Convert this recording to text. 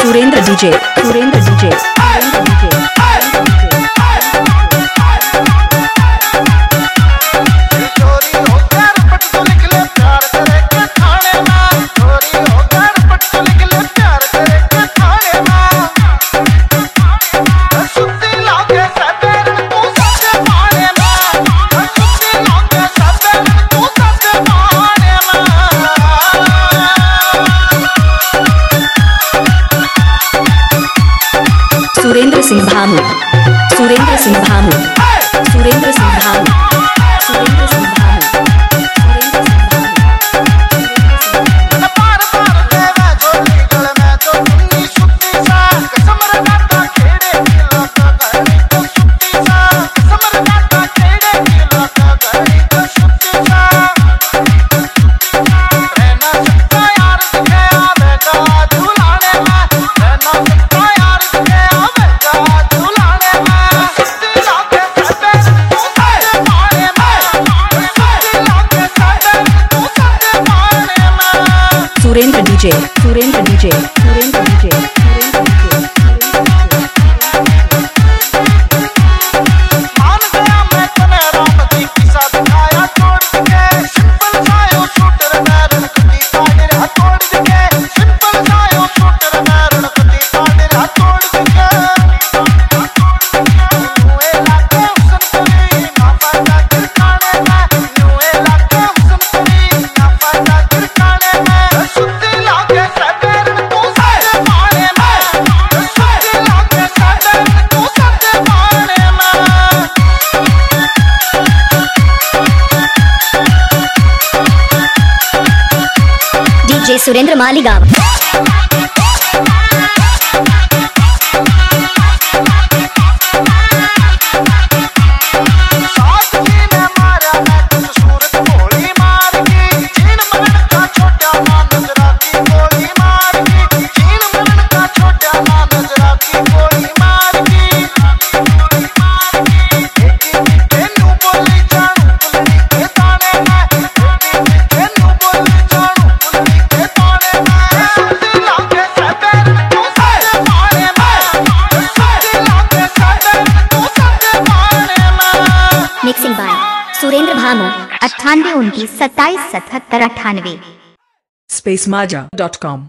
Surendra DJ Surendra DJ Singh Bhanu Surendra Singh Bhanu Surendra Singh Bhanu Surendra Singh Surendra DJ Surendra DJ. J Surendra Maligaon नवानवे अट्ठानवे उनतीस सत्ताईस सतहत्तर अट्ठानवे। Space माजा dot com